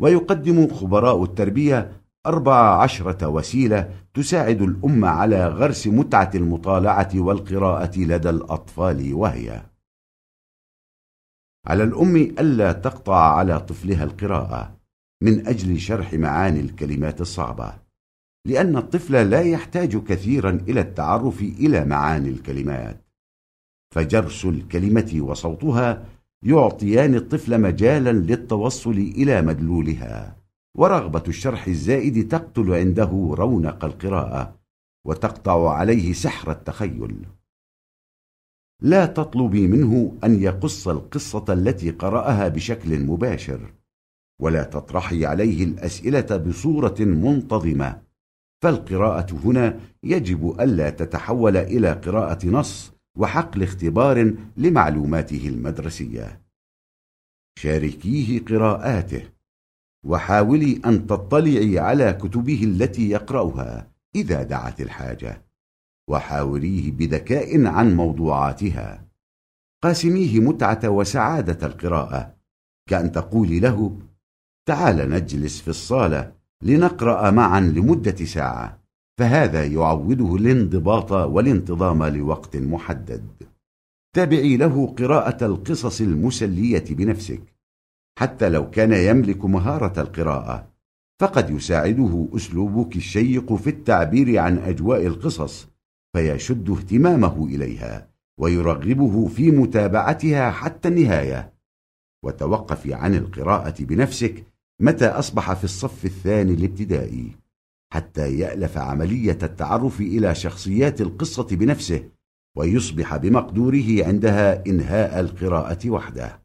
ويقدم خبراء التربية أربع عشرة وسيلة تساعد الأمة على غرس متعة المطالعة والقراءة لدى الأطفال وهي على الأم ألا تقطع على طفلها القراءة من أجل شرح معاني الكلمات الصعبة لأن الطفل لا يحتاج كثيرا إلى التعرف إلى معاني الكلمات فجرس الكلمة وصوتها يعطيان الطفل مجالا للتوصل إلى مدلولها ورغبة الشرح الزائد تقتل عنده رونق القراءة وتقطع عليه سحر التخيل. لا تطلبي منه أن يقص القصة التي قرأها بشكل مباشر ولا تطرحي عليه الأسئلة بصورة منتظمة. فالقراءة هنا يجب ألا تتحول إلى قراءة نص وحقل اختبار لمعلوماته المدرسية. شاركيه قراءاته. وحاولي أن تطلعي على كتبه التي يقرأها إذا دعت الحاجة. وحاوريه بذكاء عن موضوعاتها. قاسميه متعة وسعادة القراءة. كأن تقولي له تعال نجلس في الصالة لنقرأ معا لمدة ساعة. فهذا يعوده الانضباط والانتظام لوقت محدد. تابعي له قراءة القصص المسلية بنفسك. حتى لو كان يملك مهارة القراءة فقد يساعده أسلوبك الشيق في التعبير عن أجواء القصص فيشد اهتمامه إليها ويرغبه في متابعتها حتى النهاية. وتوقفي عن القراءة بنفسك متى أصبح في الصف الثاني الابتدائي. حتى يألف عملية التعرف إلى شخصيات القصة بنفسه ويصبح بمقدوره عندها إنهاء القراءة وحده.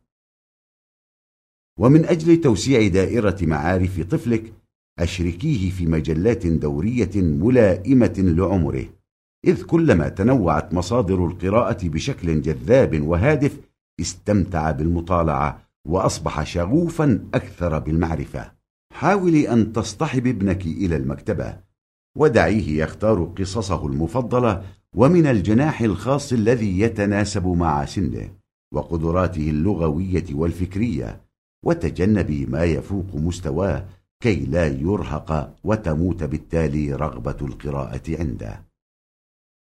ومن أجل توسيع دائرة معارف طفلك أشركيه في مجلات دورية ملائمة لعمره إذ كلما تنوعت مصادر القراءة بشكل جذاب وهادف استمتع بالمطالعة وأصبح شغوفا أكثر بالمعرفة. حاولي أن تصطحب ابنك إلى المكتبة. ودعيه يختار قصصه المفضلة ومن الجناح الخاص الذي يتناسب مع سنه وقدراته اللغوية والفكرية. وتجنبي ما يفوق مستواه كي لا يرهق وتموت بالتالي رغبة القراءة عنده.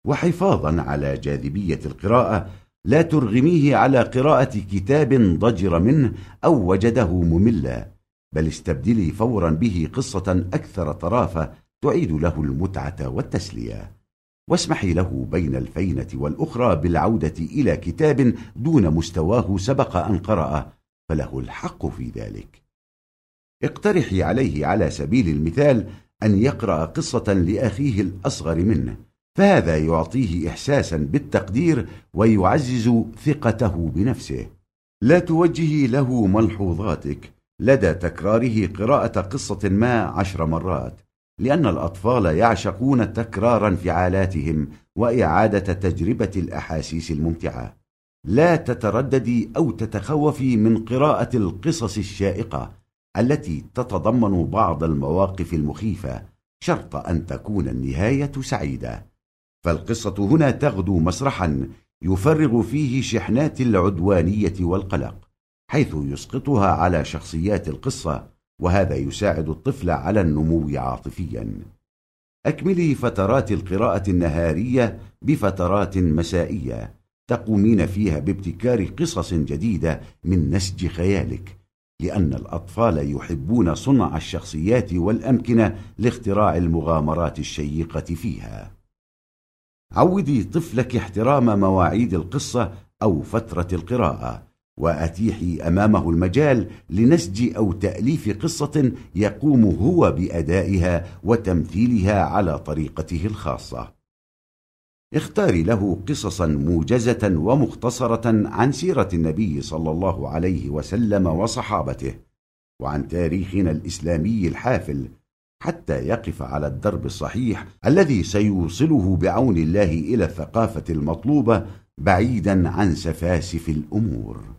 وحفاظا على جاذبية القراءة لا ترغميه على قراءة كتاب ضجر منه أو وجده مملا. بل استبدلي فورا به قصة أكثر طرافة تعيد له المتعة والتسلية. واسمحي له بين الفينة والأخرى بالعودة إلى كتاب دون مستواه سبق أن قرأ فله الحق في ذلك. اقترحي عليه على سبيل المثال أن يقرأ قصة لأخيه الأصغر منه فهذا يعطيه إحساسا بالتقدير ويعزز ثقته بنفسه. لا توجهي له ملحوظاتك لدى تكراره قراءة قصة ما عشر مرات لأن الأطفال يعشقون تكرار انفعالاتهم وإعادة تجربة الأحاسيس الممتعة. لا تترددي أو تتخوفي من قراءة القصص الشائقة التي تتضمن بعض المواقف المخيفة شرط أن تكون النهاية سعيدة. فالقصة هنا تغدو مسرحا يفرغ فيه شحنات العدوانية والقلق. حيث يسقطها على شخصيات القصة وهذا يساعد الطفل على النمو عاطفيا. أكملي فترات القراءة النهارية بفترات مسائية تقومين فيها بابتكار قصص جديدة من نسج خيالك لأن الأطفال يحبون صنع الشخصيات والأمكنة لاختراع المغامرات الشيقة فيها. عودي طفلك احترام مواعيد القصة أو فترة القراءة. وأتيحي أمامه المجال لنسج أو تأليف قصة يقوم هو بأدائها وتمثيلها على طريقته الخاصة. اختاري له قصصا موجزة ومختصرة عن سيرة النبي صلى الله عليه وسلم وصحابته وعن تاريخنا الإسلامي الحافل حتى يقف على الدرب الصحيح الذي سيوصله بعون الله إلى الثقافة المطلوبة بعيدا عن سفاسف الأمور.